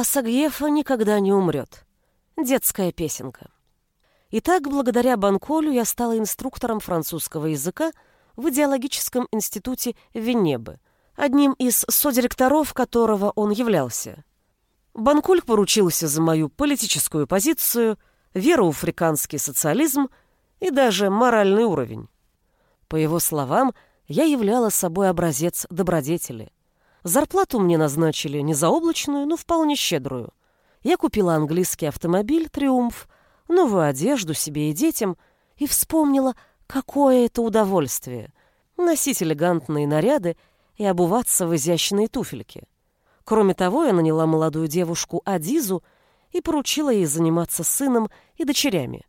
А Сагьефа никогда не умрет. Детская песенка. Итак, благодаря Банколю я стала инструктором французского языка в идеологическом институте Венебы, одним из содиректоров которого он являлся. Банкуль поручился за мою политическую позицию, веру в африканский социализм и даже моральный уровень. По его словам, я являла собой образец добродетели. Зарплату мне назначили не заоблачную, но вполне щедрую. Я купила английский автомобиль «Триумф», новую одежду себе и детям и вспомнила, какое это удовольствие — носить элегантные наряды и обуваться в изящные туфельки. Кроме того, я наняла молодую девушку Адизу и поручила ей заниматься сыном и дочерями.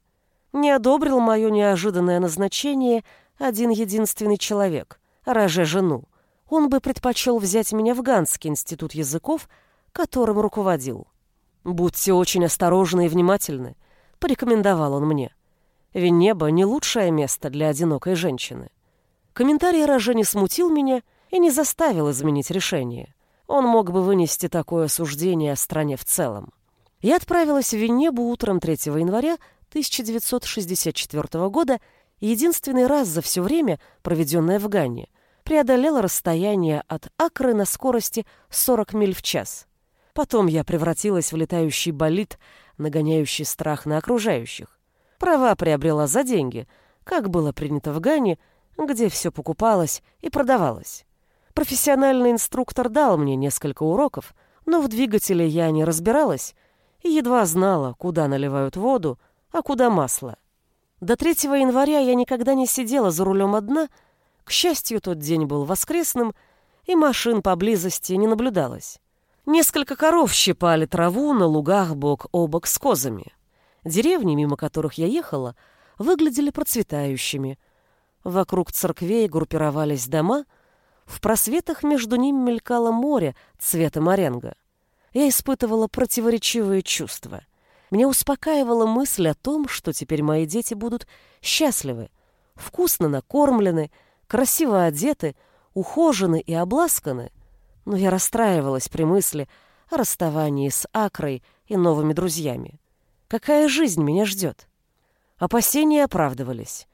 Не одобрил мое неожиданное назначение один единственный человек, роже жену. Он бы предпочел взять меня в Ганский институт языков, которым руководил. «Будьте очень осторожны и внимательны», — порекомендовал он мне. Венеба — не лучшее место для одинокой женщины. Комментарий Роже не смутил меня и не заставил изменить решение. Он мог бы вынести такое суждение о стране в целом. Я отправилась в Венебу утром 3 января 1964 года единственный раз за все время, проведенное в Ганне, преодолела расстояние от Акры на скорости 40 миль в час. Потом я превратилась в летающий болид, нагоняющий страх на окружающих. Права приобрела за деньги, как было принято в Гане, где все покупалось и продавалось. Профессиональный инструктор дал мне несколько уроков, но в двигателе я не разбиралась и едва знала, куда наливают воду, а куда масло. До 3 января я никогда не сидела за рулем одна, к счастью, тот день был воскресным, и машин поблизости не наблюдалось. Несколько коров щипали траву на лугах бок о бок с козами. Деревни, мимо которых я ехала, выглядели процветающими. Вокруг церквей группировались дома, в просветах между ними мелькало море цвета моренго. Я испытывала противоречивые чувства. Меня успокаивала мысль о том, что теперь мои дети будут счастливы, вкусно накормлены, красиво одеты, ухожены и обласканы — но я расстраивалась при мысли о расставании с Акрой и новыми друзьями. Какая жизнь меня ждет? Опасения оправдывались.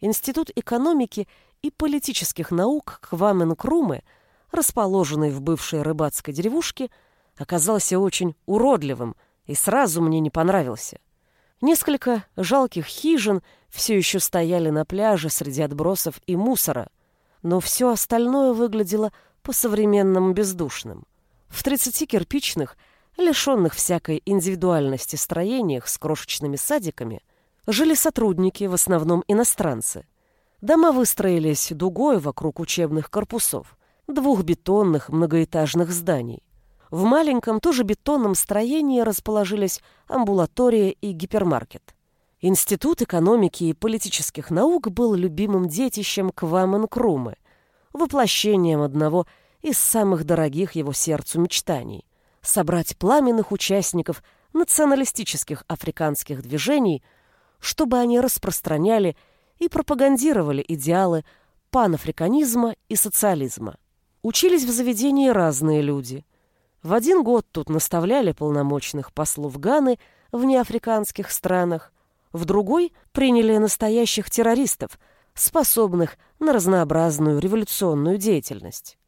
Институт экономики и политических наук Квамен-Крумы, расположенный в бывшей рыбацкой деревушке, оказался очень уродливым и сразу мне не понравился. Несколько жалких хижин все еще стояли на пляже среди отбросов и мусора, но все остальное выглядело по-современному бездушным. В 30 кирпичных, лишенных всякой индивидуальности строениях с крошечными садиками, жили сотрудники, в основном иностранцы. Дома выстроились дугой вокруг учебных корпусов, двух бетонных многоэтажных зданий. В маленьком, тоже бетонном строении расположились амбулатория и гипермаркет. Институт экономики и политических наук был любимым детищем Квамен Крумы, воплощением одного из самых дорогих его сердцу мечтаний — собрать пламенных участников националистических африканских движений, чтобы они распространяли и пропагандировали идеалы панафриканизма и социализма. Учились в заведении разные люди. В один год тут наставляли полномочных послов Ганы в неафриканских странах, в другой приняли настоящих террористов — способных на разнообразную революционную деятельность.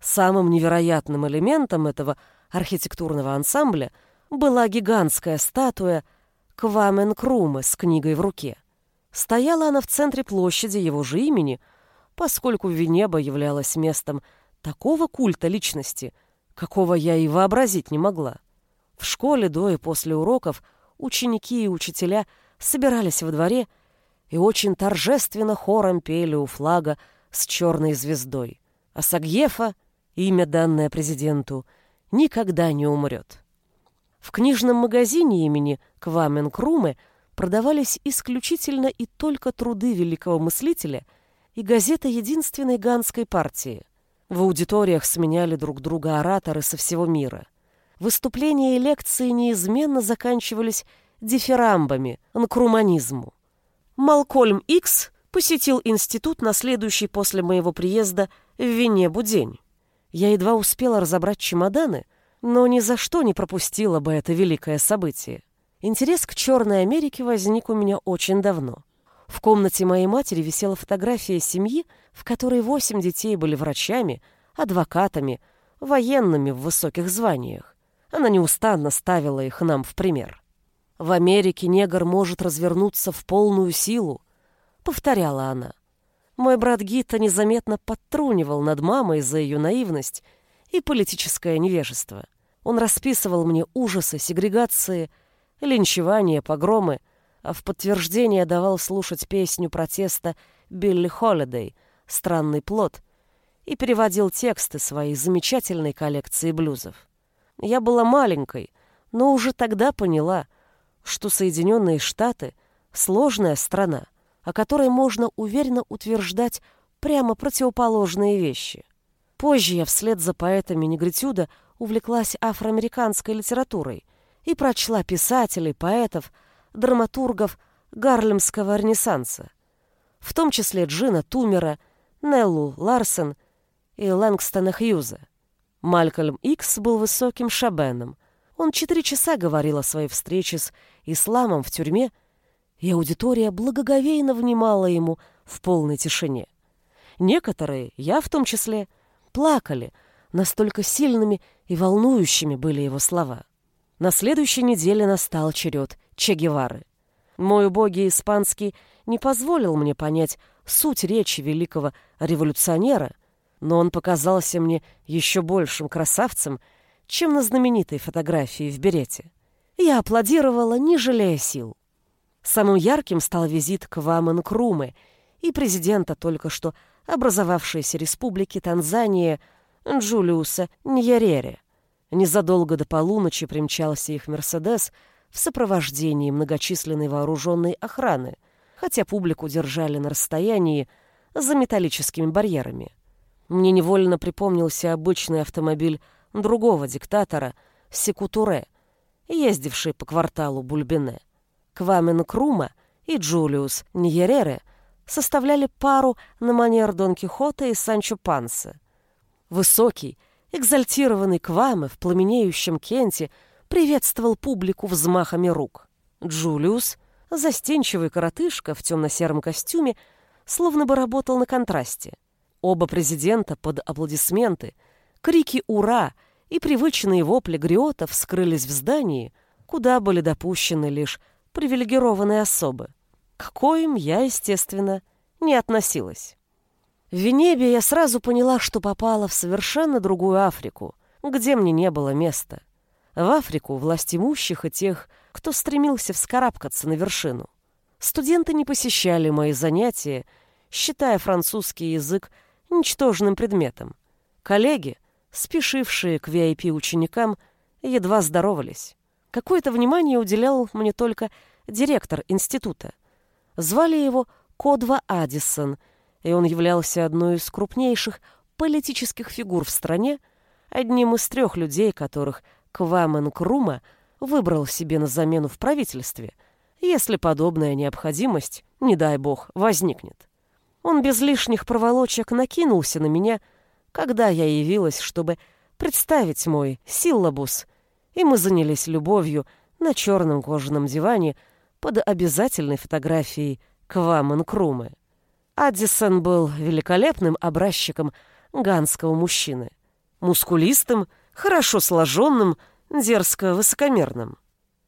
Самым невероятным элементом этого архитектурного ансамбля была гигантская статуя Квамен Крумы с книгой в руке. Стояла она в центре площади его же имени, поскольку Венеба являлась местом такого культа личности, какого я и вообразить не могла. В школе до и после уроков ученики и учителя собирались во дворе и очень торжественно хором пели у флага с черной звездой. А Сагьефа, имя данное президенту, никогда не умрет. В книжном магазине имени Квамен Крумы продавались исключительно и только труды великого мыслителя и газета единственной ганской партии. В аудиториях сменяли друг друга ораторы со всего мира. Выступления и лекции неизменно заканчивались дифирамбами, анкруманизму. Малкольм Икс посетил институт на следующий после моего приезда в Венебу день. Я едва успела разобрать чемоданы, но ни за что не пропустила бы это великое событие. Интерес к Черной Америке возник у меня очень давно. В комнате моей матери висела фотография семьи, в которой восемь детей были врачами, адвокатами, военными в высоких званиях. Она неустанно ставила их нам в пример. «В Америке негр может развернуться в полную силу», — повторяла она. Мой брат Гита незаметно подтрунивал над мамой за ее наивность и политическое невежество. Он расписывал мне ужасы сегрегации, линчевания, погромы, а в подтверждение давал слушать песню протеста Билли Холидей «Странный плод» и переводил тексты своей замечательной коллекции блюзов. Я была маленькой, но уже тогда поняла, что Соединенные Штаты — сложная страна, о которой можно уверенно утверждать прямо противоположные вещи. Позже я вслед за поэтами негритюда увлеклась афроамериканской литературой и прочла писателей, поэтов, драматургов Гарлемского ренессанса, в том числе Джина Тумера, Неллу Ларсен и Лэнгстона Хьюза. Малькольм Икс был высоким шабеном. Он четыре часа говорил о своей встрече с исламом в тюрьме, и аудитория благоговейно внимала ему в полной тишине. Некоторые, я в том числе, плакали, настолько сильными и волнующими были его слова. На следующей неделе настал черед Че Гевары. Мой убогий испанский не позволил мне понять суть речи великого революционера, но он показался мне еще большим красавцем, чем на знаменитой фотографии в берете. Я аплодировала, не жалея сил. Самым ярким стал визит к Вамен Крумы и президента только что образовавшейся республики Танзания Джулиуса Ньерере. Незадолго до полуночи примчался их «Мерседес» в сопровождении многочисленной вооруженной охраны, хотя публику держали на расстоянии за металлическими барьерами. Мне невольно припомнился обычный автомобиль другого диктатора, Секутуре, ездивший по кварталу Бульбине. Квамен Крума и Джулиус Ньерере составляли пару на манер Дон Кихота и Санчо Панса. Высокий, экзальтированный Кваме в пламенеющем кенте приветствовал публику взмахами рук. Джулиус, застенчивый коротышка в темно-сером костюме, словно бы работал на контрасте. Оба президента под аплодисменты, крики «Ура!» и привычные вопли гриотов скрылись в здании, куда были допущены лишь привилегированные особы. К коим я, естественно, не относилась. В Венебе я сразу поняла, что попала в совершенно другую Африку, где мне не было места. В Африку власть имущих и тех, кто стремился вскарабкаться на вершину. Студенты не посещали мои занятия, считая французский язык ничтожным предметом. Коллеги, спешившие к VIP-ученикам, едва здоровались. Какое-то внимание уделял мне только директор института. Звали его Кодва Адисон, и он являлся одной из крупнейших политических фигур в стране, одним из трех людей, которых Квамен Крума выбрал себе на замену в правительстве, если подобная необходимость, не дай бог, возникнет. Он без лишних проволочек накинулся на меня — когда я явилась, чтобы представить мой силлабус, и мы занялись любовью на черном кожаном диване под обязательной фотографией Квамен Крумы. Аддисон был великолепным образчиком ганского мужчины. Мускулистым, хорошо сложенным, дерзко высокомерным.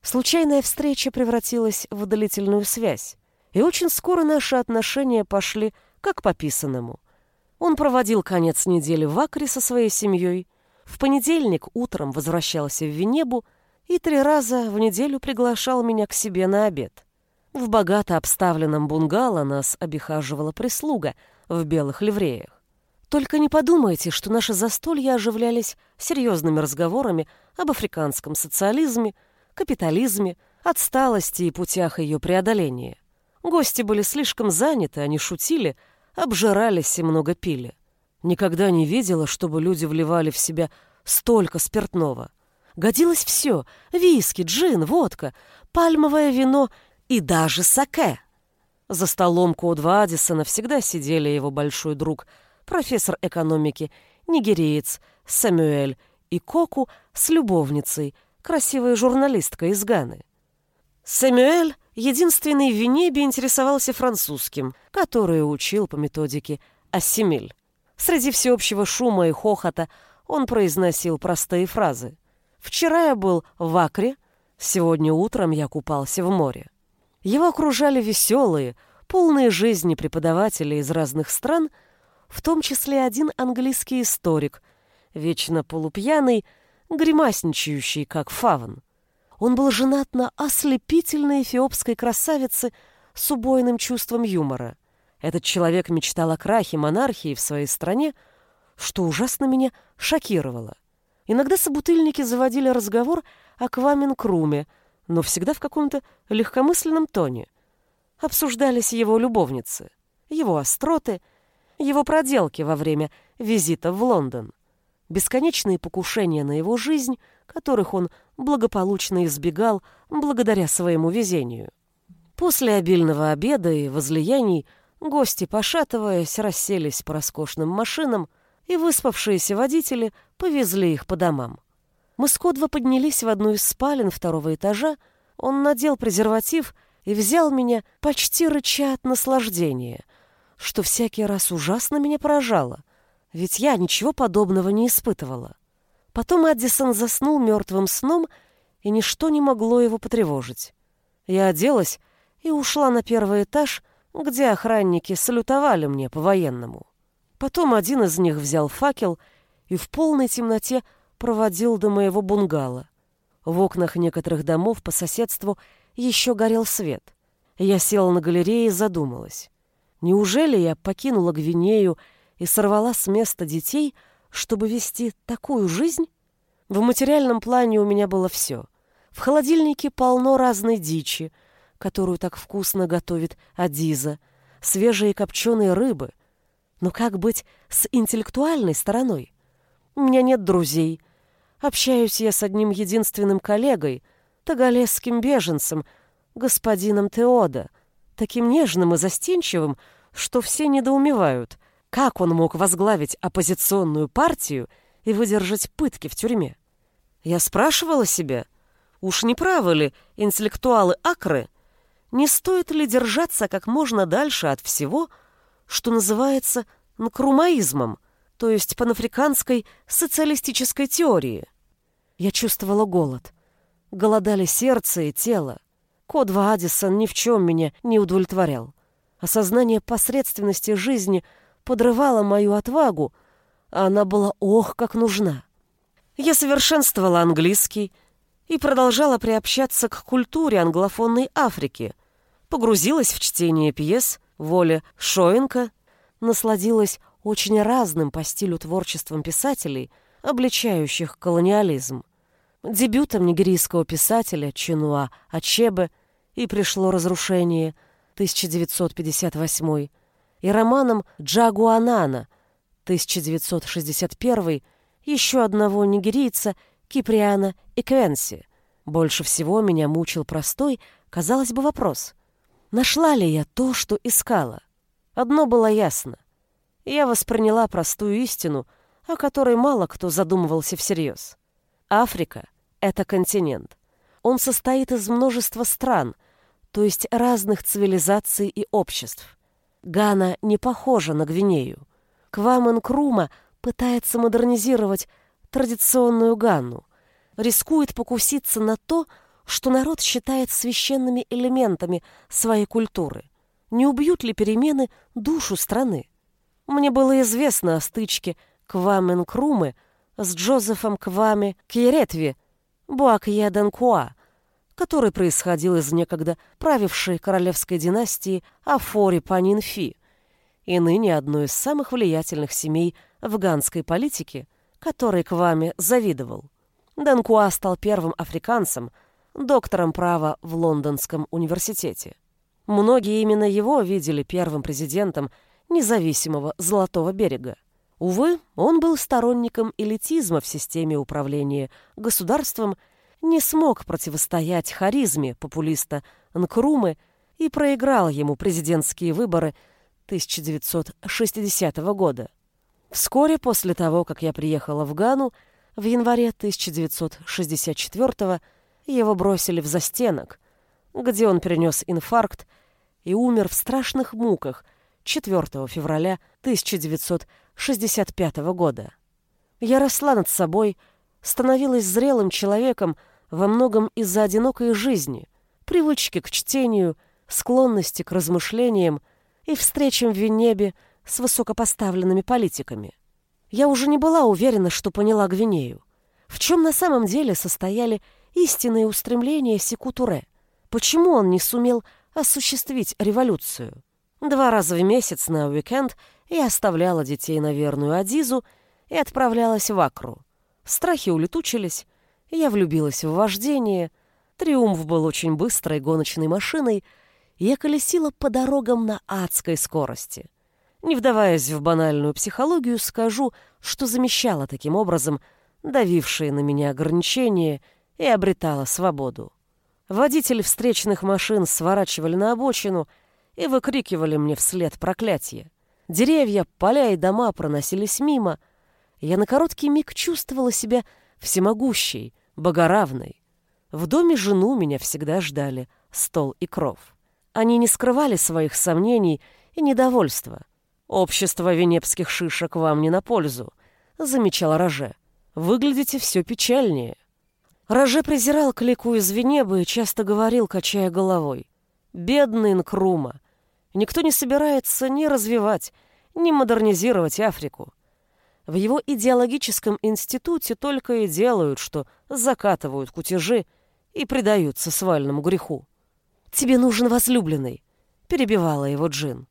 Случайная встреча превратилась в длительную связь, и очень скоро наши отношения пошли как по писанному. Он проводил конец недели в Акре со своей семьей, в понедельник утром возвращался в Венебу и три раза в неделю приглашал меня к себе на обед. В богато обставленном бунгало нас обихаживала прислуга в белых ливреях. Только не подумайте, что наши застолья оживлялись серьезными разговорами об африканском социализме, капитализме, отсталости и путях ее преодоления. Гости были слишком заняты, они шутили, обжирались и много пили. Никогда не видела, чтобы люди вливали в себя столько спиртного. Годилось все — виски, джин, водка, пальмовое вино и даже саке. За столом Кодва Аддисона всегда сидели его большой друг, профессор экономики, нигериец Сэмюэль и Коку с любовницей, красивой журналисткой из Ганы. Сэмюэль, единственный в Венебе, интересовался французским, который учил по методике «Ассимиль». Среди всеобщего шума и хохота он произносил простые фразы. «Вчера я был в Акре, сегодня утром я купался в море». Его окружали веселые, полные жизни преподаватели из разных стран, в том числе один английский историк, вечно полупьяный, гримасничающий, как фавн. Он был женат на ослепительной эфиопской красавице с убойным чувством юмора. Этот человек мечтал о крахе монархии в своей стране, что ужасно меня шокировало. Иногда собутыльники заводили разговор о Квамин Круме, но всегда в каком-то легкомысленном тоне. Обсуждались его любовницы, его остроты, его проделки во время визита в Лондон, бесконечные покушения на его жизнь, которых он благополучно избегал благодаря своему везению. После обильного обеда и возлияний гости, пошатываясь, расселись по роскошным машинам, и выспавшиеся водители повезли их по домам. Мы с Кодва поднялись в одну из спален второго этажа, он надел презерватив и взял меня, почти рыча от наслаждения, что всякий раз ужасно меня поражало, ведь я ничего подобного не испытывала. Потом Аддисон заснул мертвым сном, и ничто не могло его потревожить. Я оделась и ушла на первый этаж, где охранники салютовали мне по-военному. Потом один из них взял факел и в полной темноте проводил до моего бунгало. В окнах некоторых домов по соседству еще горел свет. Я села на галерее и задумалась. Неужели я покинула Гвинею и сорвала с места детей, чтобы вести такую жизнь? В материальном плане у меня было все. В холодильнике полно разной дичи, которую так вкусно готовит Адиза, свежие копченые рыбы. Но как быть с интеллектуальной стороной? У меня нет друзей. Общаюсь я с одним единственным коллегой, тагалесским беженцем, господином Теода, таким нежным и застенчивым, что все недоумевают, как он мог возглавить оппозиционную партию и выдержать пытки в тюрьме. Я спрашивала себя, уж не правы ли интеллектуалы Акры, не стоит ли держаться как можно дальше от всего, что называется нкрумаизмом, то есть панафриканской социалистической теории. Я чувствовала голод. Голодали сердце и тело. Кодва Адисон ни в чем меня не удовлетворял. Осознание посредственности жизни подрывало мою отвагу, а она была ох, как нужна. Я совершенствовала английский и продолжала приобщаться к культуре англофонной Африки, погрузилась в чтение пьес Воли Шоенка, насладилась очень разным по стилю творчеством писателей, обличающих колониализм. Дебютом нигерийского писателя Чинуа Ачебе «И пришло разрушение» 1958 и романом Джагуанана 1961 еще одного нигерийца Киприана Эквенси. Больше всего меня мучил простой, казалось бы, вопрос. Нашла ли я то, что искала? Одно было ясно. Я восприняла простую истину, о которой мало кто задумывался всерьез. Африка — это континент. Он состоит из множества стран, то есть разных цивилизаций и обществ. Гана не похожа на Гвинею. Квамен Крума пытается модернизировать традиционную Ганну, рискует покуситься на то, что народ считает священными элементами своей культуры — не убьют ли перемены душу страны. Мне было известно о стычке Квамен Крумы с Джозефом Квами Кьеретви, Буакье Данкуа, который происходил из некогда правившей королевской династии Афори Панинфи и ныне одной из самых влиятельных семей афганской политики, которой Квами завидовал. Данкуа стал первым африканцем, доктором права в Лондонском университете. Многие именно его видели первым президентом независимого Золотого берега. Увы, он был сторонником элитизма в системе управления государством, не смог противостоять харизме популиста Нкрумы и проиграл ему президентские выборы 1960 года. Вскоре после того, как я приехала в Гану, В январе 1964 его бросили в застенок, где он перенес инфаркт и умер в страшных муках 4 февраля 1965 года. Я росла над собой, становилась зрелым человеком во многом из-за одинокой жизни, привычки к чтению, склонности к размышлениям и встречам в Венебе с высокопоставленными политиками. Я уже не была уверена, что поняла Гвинею. В чем на самом деле состояли истинные устремления Секутуре? Почему он не сумел осуществить революцию? Два раза в месяц на уикенд я оставляла детей на верную Адизу и отправлялась в Акру. Страхи улетучились, я влюбилась в вождение, триумф был очень быстрой гоночной машиной, и я колесила по дорогам на адской скорости. Не вдаваясь в банальную психологию, скажу, что замещала таким образом давившие на меня ограничения и обретала свободу. Водители встречных машин сворачивали на обочину и выкрикивали мне вслед проклятие. Деревья, поля и дома проносились мимо. Я на короткий миг чувствовала себя всемогущей, богоравной. В доме жену меня всегда ждали стол и кров. Они не скрывали своих сомнений и недовольства. «Общество венепских шишек вам не на пользу», — замечал Роже. «Выглядите все печальнее». Роже презирал клику из Венебы и часто говорил, качая головой. «Бедный Нкрума! Никто не собирается ни развивать, ни модернизировать Африку. В его идеологическом институте только и делают, что закатывают кутежи и предаются свальному греху. «Тебе нужен возлюбленный», — перебивала его Джин.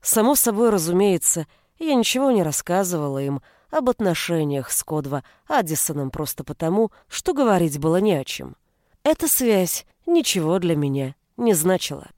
Само собой, разумеется, я ничего не рассказывала им об отношениях с Кодва Аддисоном просто потому, что говорить было не о чем. Эта связь ничего для меня не значила.